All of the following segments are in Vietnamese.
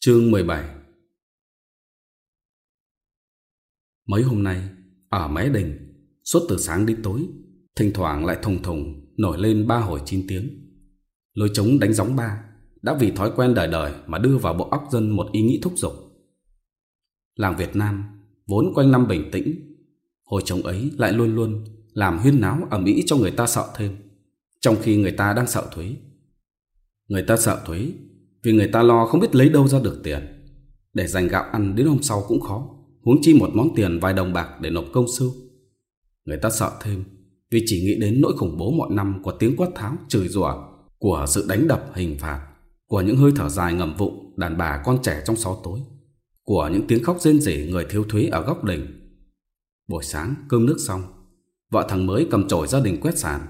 Chương 17 Mấy hôm nay, ở Mé Đình, suốt từ sáng đến tối, thỉnh thoảng lại thùng thùng nổi lên ba hồi chín tiếng. Lối trống đánh gióng ba, đã vì thói quen đời đời mà đưa vào bộ óc dân một ý nghĩ thúc giục. Làng Việt Nam, vốn quanh năm bình tĩnh, hồi trống ấy lại luôn luôn làm huyên náo ở mỹ cho người ta sợ thêm, trong khi người ta đang sợ thuế. Người ta sợ thuế vì người ta lo không biết lấy đâu ra được tiền. Để dành gạo ăn đến hôm sau cũng khó, huống chi một món tiền vài đồng bạc để nộp công sưu. Người ta sợ thêm vì chỉ nghĩ đến nỗi khủng bố mọi năm của tiếng quát tháo, chửi rủa, của sự đánh đập hình phạt, của những hơi thở dài ngầm vụng đàn bà con trẻ trong xó tối, của những tiếng khóc rên rỉ người thiếu thuế ở góc đình. Buổi sáng cơm nước xong, vợ thằng mới cầm chổi gia đình quét sàn.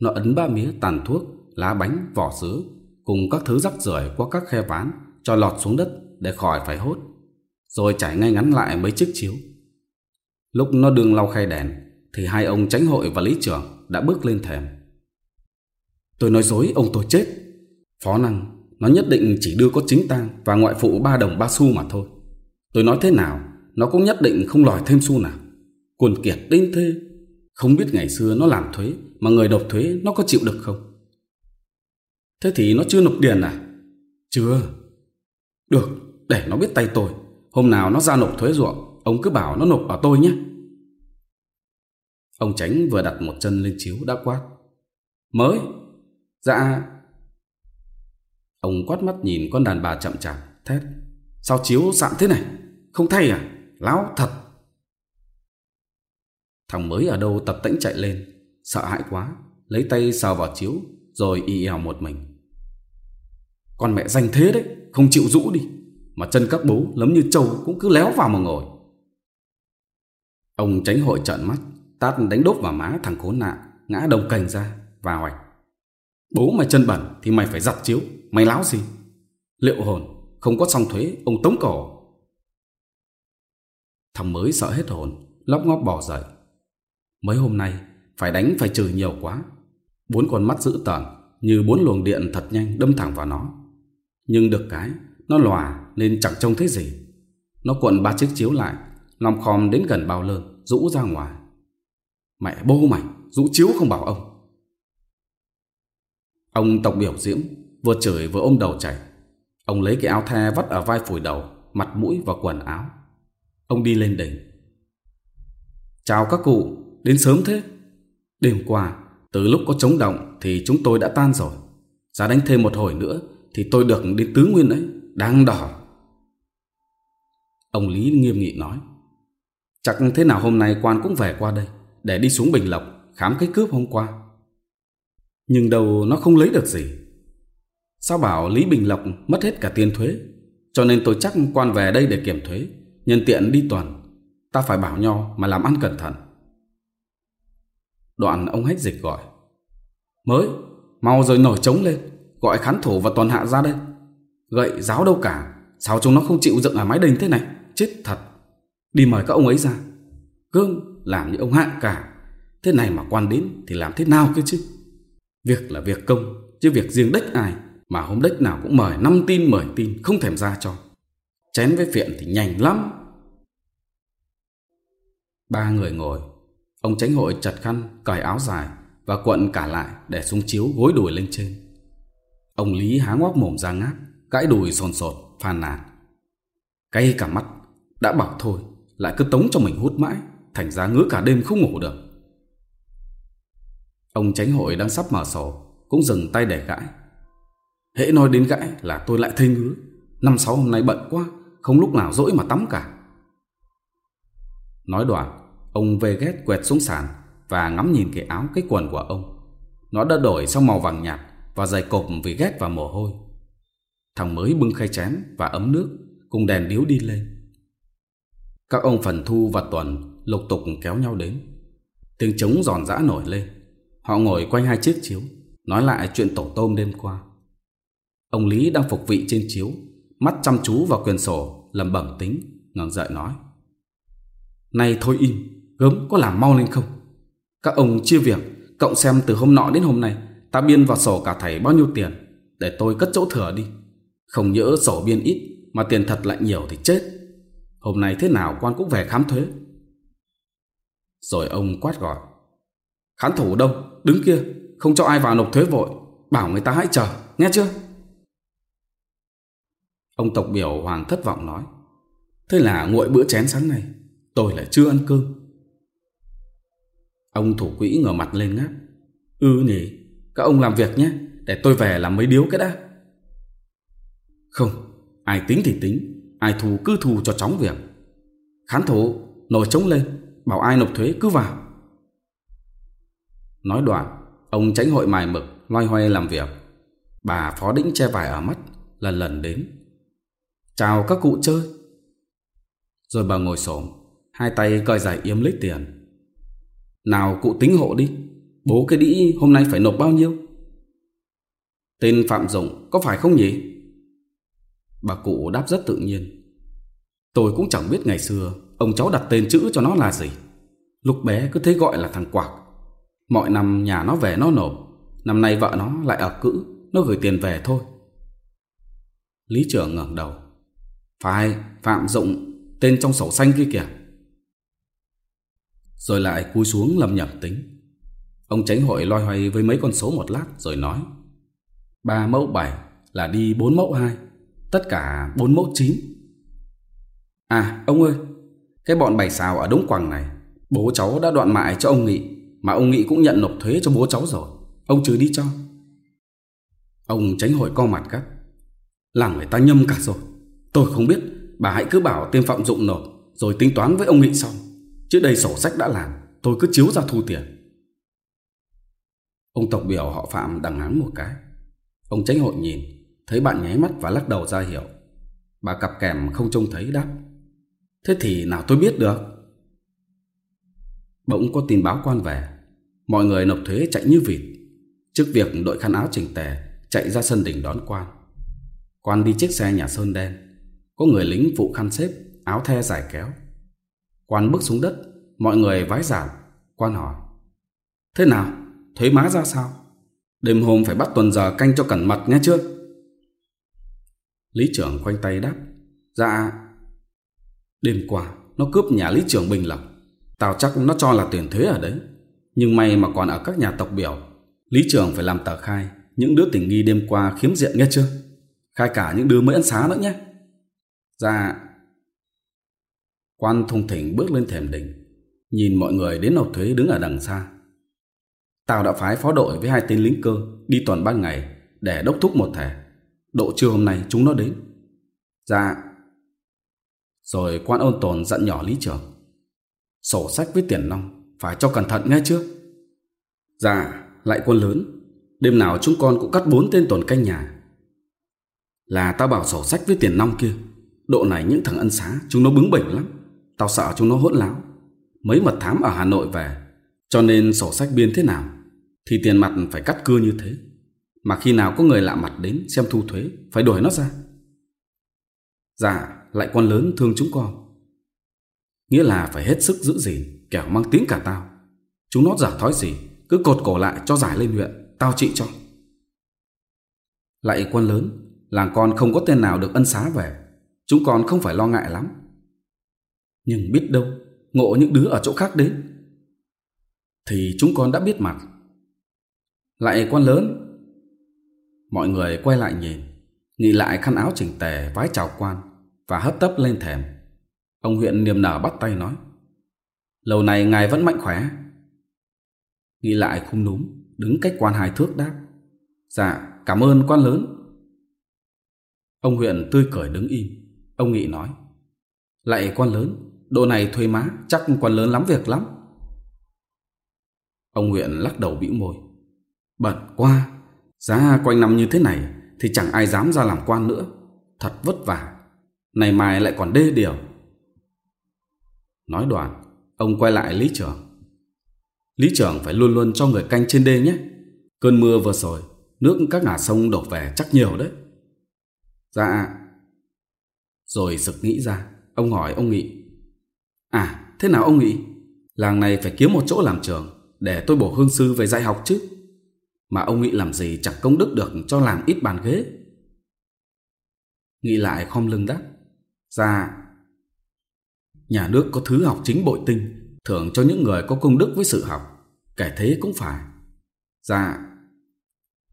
Nó ấn ba mía tàn thuốc, lá bánh, vỏ sứ cùng các thứ rắc rưởi qua các khe ván cho lọt xuống đất để khỏi phải hốt, rồi chảy ngay ngắn lại mấy chiếc chiếu. Lúc nó đương lau khay đèn, thì hai ông tránh hội và lý trưởng đã bước lên thềm. Tôi nói dối ông tôi chết. Phó năng, nó nhất định chỉ đưa có chính tang và ngoại phụ ba đồng ba xu mà thôi. Tôi nói thế nào, nó cũng nhất định không lòi thêm xu nào. Quần kiệt tinh thê, không biết ngày xưa nó làm thuế mà người nộp thuế nó có chịu được không? Thế thì nó chưa nộp tiền à? Chưa. Được, để nó biết tay tôi. Hôm nào nó ra nộp thuế ruộng, ông cứ bảo nó nộp ở tôi nhé. Ông Tránh vừa đặt một chân lên chiếu đã quát. Mới? Dạ. Ông quát mắt nhìn con đàn bà chậm chạp, thét. Sao chiếu sạm thế này? Không thay à? Láo thật. Thằng mới ở đâu tập tĩnh chạy lên, sợ hãi quá, lấy tay sờ vào chiếu, rồi y eo một mình. Con mẹ danh thế đấy, không chịu rũ đi. Mà chân các bố lấm như trâu cũng cứ léo vào mà ngồi. Ông tránh hội trợn mắt, tát đánh đốt vào má thằng khốn nạn, ngã đồng cành ra, và hoạch. Bố mày chân bẩn thì mày phải giặt chiếu, mày láo gì? Liệu hồn, không có xong thuế, ông tống cổ. Thằng mới sợ hết hồn, lóc ngóp bỏ dậy. Mấy hôm nay, phải đánh phải trừ nhiều quá. Bốn con mắt dữ tợn như bốn luồng điện thật nhanh đâm thẳng vào nó. Nhưng được cái, Nó lòa nên chẳng trông thấy gì. Nó cuộn ba chiếc chiếu lại, Lòng khom đến gần bao lơn Rũ ra ngoài. Mẹ bố mày, Rũ chiếu không bảo ông. Ông tộc biểu diễm Vừa chửi vừa ôm đầu chảy. Ông lấy cái áo the vắt ở vai phủi đầu, Mặt mũi và quần áo. Ông đi lên đỉnh Chào các cụ, Đến sớm thế. Đêm qua, Từ lúc có chống động Thì chúng tôi đã tan rồi. Giá đánh thêm một hồi nữa thì tôi được đến tứ nguyên ấy, đang đỏ. Ông Lý nghiêm nghị nói, chắc thế nào hôm nay quan cũng về qua đây, để đi xuống Bình Lộc khám cái cướp hôm qua. Nhưng đầu nó không lấy được gì. Sao bảo Lý Bình Lộc mất hết cả tiền thuế, cho nên tôi chắc quan về đây để kiểm thuế, nhân tiện đi tuần. Ta phải bảo nho mà làm ăn cẩn thận. Đoạn ông hách dịch gọi. Mới, mau rồi nổi trống lên. Gọi khán thổ và toàn hạ ra đây. Gậy, giáo đâu cả? Sao chúng nó không chịu dựng ở mái đình thế này? Chết thật. Đi mời các ông ấy ra. Gương làm như ông hạng cả. Thế này mà quan đến thì làm thế nào kia chứ? Việc là việc công, Chứ việc riêng đất ai Mà hôm đất nào cũng mời năm tin, mời tin, Không thèm ra cho. Chén với phiện thì nhanh lắm. Ba người ngồi. Ông tránh hội chặt khăn, Cởi áo dài Và quận cả lại để xuống chiếu gối đùi lên trên. Ông Lý há ngoác mồm ra ngáp, gãi đùi sồn sồn, phàn nàn. Cay cả mắt, đã bảo thôi, lại cứ tống cho mình hút mãi, thành ra ngứa cả đêm không ngủ được. Ông tránh hội đang sắp mở sổ, cũng dừng tay để gãi. Hễ nói đến gãi là tôi lại thấy ngứa, năm sáu hôm nay bận quá, không lúc nào rỗi mà tắm cả. Nói đoạn, ông về ghét quẹt xuống sàn và ngắm nhìn cái áo cái quần của ông. Nó đã đổi sang màu vàng nhạt, và dày cộp vì ghét và mồ hôi. Thằng mới bưng khay chén và ấm nước cùng đèn điếu đi lên. Các ông Phần Thu và Tuần lục tục kéo nhau đến. Tiếng trống giòn giã nổi lên. Họ ngồi quanh hai chiếc chiếu, nói lại chuyện tổ tôm đêm qua. Ông Lý đang phục vị trên chiếu, mắt chăm chú vào quyền sổ, lầm bẩm tính, ngẩng dậy nói. Này thôi im, gớm có làm mau lên không? Các ông chia việc, cộng xem từ hôm nọ đến hôm nay Ta biên vào sổ cả thầy bao nhiêu tiền, Để tôi cất chỗ thừa đi. Không nhỡ sổ biên ít, Mà tiền thật lại nhiều thì chết. Hôm nay thế nào quan cũng về khám thuế. Rồi ông quát gọi, Khán thủ đông Đứng kia, Không cho ai vào nộp thuế vội. Bảo người ta hãy chờ, Nghe chưa? Ông tộc biểu hoàng thất vọng nói, Thế là nguội bữa chén sáng nay, Tôi lại chưa ăn cơm. Ông thủ quỹ ngửa mặt lên ngáp Ừ nhỉ các ông làm việc nhé, để tôi về làm mấy điếu cái đã. Không, ai tính thì tính, ai thù cứ thù cho chóng việc. Khán thủ nổi trống lên, bảo ai nộp thuế cứ vào. Nói đoạn, ông tránh hội mài mực, loay hoay làm việc. Bà phó đĩnh che vải ở mắt, lần lần đến. Chào các cụ chơi. Rồi bà ngồi xổm hai tay cởi giải yếm lấy tiền. Nào cụ tính hộ đi, Bố cái đĩ hôm nay phải nộp bao nhiêu? Tên Phạm dũng có phải không nhỉ? Bà cụ đáp rất tự nhiên. Tôi cũng chẳng biết ngày xưa ông cháu đặt tên chữ cho nó là gì. Lúc bé cứ thế gọi là thằng Quạc. Mọi năm nhà nó về nó nộp. Năm nay vợ nó lại ở cữ, nó gửi tiền về thôi. Lý trưởng ngẩng đầu. Phải, Phạm dũng tên trong sổ xanh kia kìa. Rồi lại cúi xuống lầm nhầm tính. Ông tránh hội loay hoay với mấy con số một lát rồi nói. 3 mẫu 7 là đi 4 mẫu 2, tất cả 4 mẫu 9. À, ông ơi, cái bọn bày xào ở Đống Quảng này, bố cháu đã đoạn mại cho ông Nghị, mà ông Nghị cũng nhận nộp thuế cho bố cháu rồi, ông chứ đi cho. Ông tránh hội co mặt các Làm người ta nhâm cả rồi, tôi không biết, bà hãy cứ bảo tiêm phạm dụng nộp, rồi tính toán với ông Nghị xong Chứ đây sổ sách đã làm, tôi cứ chiếu ra thu tiền. Ông tộc biểu họ Phạm đằng hắn một cái. Ông tránh hội nhìn, thấy bạn nháy mắt và lắc đầu ra hiểu. Bà cặp kèm không trông thấy đáp. Thế thì nào tôi biết được? Bỗng có tin báo quan về, mọi người nộp thuế chạy như vịt. Trước việc đội khăn áo chỉnh tề chạy ra sân đỉnh đón quan. Quan đi chiếc xe nhà sơn đen, có người lính phụ khăn xếp, áo the dài kéo. Quan bước xuống đất, mọi người vái giảm, quan hỏi. Thế nào? Thấy má ra sao? Đêm hôm phải bắt tuần giờ canh cho cẩn mật nhé chưa Lý trưởng khoanh tay đáp. Dạ. Đêm qua, nó cướp nhà lý trưởng Bình Lộc Tao chắc nó cho là tiền thuế ở đấy. Nhưng may mà còn ở các nhà tộc biểu. Lý trưởng phải làm tờ khai Những đứa tình nghi đêm qua khiếm diện nghe chưa? Khai cả những đứa mới ăn xá nữa nhé. Dạ. Quan thông thỉnh bước lên thềm đỉnh Nhìn mọi người đến nộp thuế đứng ở đằng xa. Tao đã phái phó đội với hai tên lính cơ đi tuần ban ngày để đốc thúc một thể. Độ trưa hôm nay chúng nó đến. Dạ. Rồi quan ôn tồn dặn nhỏ lý trưởng. Sổ sách với tiền nong, phải cho cẩn thận nghe chưa? Dạ, lại quân lớn. Đêm nào chúng con cũng cắt bốn tên tuần canh nhà. Là tao bảo sổ sách với tiền nong kia. Độ này những thằng ân xá, chúng nó bướng bỉnh lắm. Tao sợ chúng nó hỗn láo. Mấy mật thám ở Hà Nội về, cho nên sổ sách biên thế nào thì tiền mặt phải cắt cưa như thế. Mà khi nào có người lạ mặt đến xem thu thuế, phải đổi nó ra. Dạ, lại con lớn thương chúng con. Nghĩa là phải hết sức giữ gìn, kẻo mang tiếng cả tao. Chúng nó giả thói gì, cứ cột cổ lại cho giải lên huyện, tao trị cho. Lại quan lớn, làng con không có tên nào được ân xá về, chúng con không phải lo ngại lắm. Nhưng biết đâu, ngộ những đứa ở chỗ khác đến. Thì chúng con đã biết mặt, lại quan lớn. Mọi người quay lại nhìn Nghĩ lại khăn áo chỉnh tề, vái chào quan, Và hấp tấp lên thèm Ông huyện niềm nở bắt tay nói, Lâu này ngài vẫn mạnh khỏe. Nghĩ lại khung núm, Đứng cách quan hài thước đáp Dạ cảm ơn quan lớn. Ông huyện tươi cười đứng im. Ông nghị nói, Lại quan lớn, Độ này thuê má, chắc quan lớn lắm việc lắm. Ông huyện lắc đầu bĩu môi. Bẩn quá, giá quanh năm như thế này thì chẳng ai dám ra làm quan nữa. Thật vất vả, này mai lại còn đê điều. Nói đoạn, ông quay lại Lý Trưởng. Lý Trưởng phải luôn luôn cho người canh trên đê nhé. Cơn mưa vừa rồi, nước các ngả sông đổ về chắc nhiều đấy. Dạ. Rồi sực nghĩ ra, ông hỏi ông Nghị. À, thế nào ông Nghị? Làng này phải kiếm một chỗ làm trường để tôi bổ hương sư về dạy học chứ. Mà ông nghĩ làm gì chẳng công đức được cho làm ít bàn ghế. Nghĩ lại khom lưng đáp. ra Nhà nước có thứ học chính bội tinh, thưởng cho những người có công đức với sự học. Kẻ thế cũng phải. ra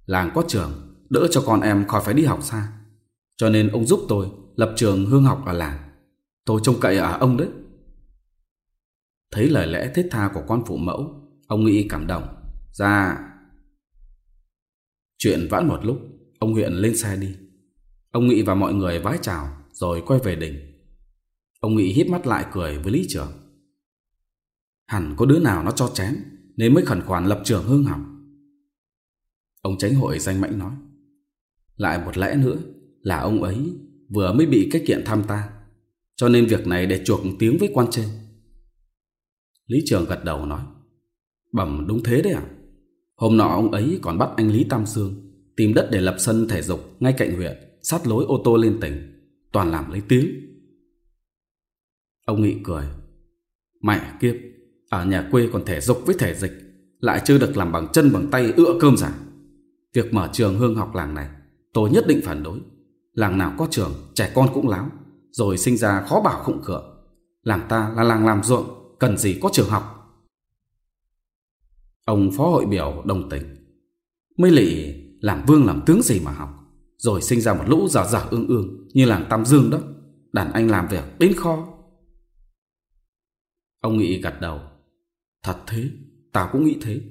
Làng có trường, đỡ cho con em khỏi phải đi học xa. Cho nên ông giúp tôi lập trường hương học ở làng. Tôi trông cậy ở ông đấy. Thấy lời lẽ thiết tha của con phụ mẫu, ông nghĩ cảm động. ra. Chuyện vãn một lúc, ông nguyện lên xe đi. Ông Nghị và mọi người vái chào rồi quay về đỉnh. Ông Nghị hít mắt lại cười với Lý trường Hẳn có đứa nào nó cho chén nên mới khẩn khoản lập trường hương hỏng. Ông tránh hội danh mãnh nói. Lại một lẽ nữa là ông ấy vừa mới bị cách kiện tham ta. Cho nên việc này để chuộc tiếng với quan trên. Lý Trường gật đầu nói. Bẩm đúng thế đấy ạ Hôm nọ ông ấy còn bắt anh Lý Tam Sương tìm đất để lập sân thể dục ngay cạnh huyện, sát lối ô tô lên tỉnh, toàn làm lấy tiếng. Ông Nghị cười. Mẹ kiếp, ở nhà quê còn thể dục với thể dịch, lại chưa được làm bằng chân bằng tay ựa cơm giả. Việc mở trường hương học làng này, tôi nhất định phản đối. Làng nào có trường, trẻ con cũng láo, rồi sinh ra khó bảo khủng khượng. Làng ta là làng làm ruộng, cần gì có trường học. Ông phó hội biểu đồng tình. Mới lị làm vương làm tướng gì mà học. Rồi sinh ra một lũ giả giả ương ương như làng Tam Dương đó. Đàn anh làm việc đến kho. Ông nghĩ gật đầu. Thật thế, tao cũng nghĩ thế.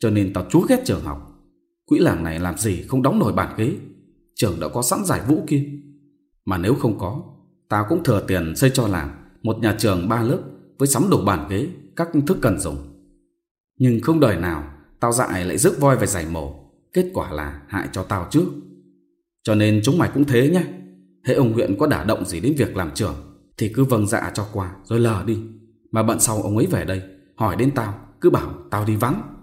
Cho nên tao chúa ghét trường học. Quỹ làng này làm gì không đóng nổi bản ghế. Trường đã có sẵn giải vũ kia. Mà nếu không có, tao cũng thừa tiền xây cho làng một nhà trường ba lớp với sắm đủ bản ghế, các thức cần dùng. Nhưng không đời nào Tao dại lại rước voi về giải mổ Kết quả là hại cho tao trước Cho nên chúng mày cũng thế nhé. Hệ ông huyện có đả động gì đến việc làm trưởng, Thì cứ vâng dạ cho qua, Rồi lờ đi. Mà bận sau ông ấy về đây, Hỏi đến tao, Cứ bảo tao đi vắng.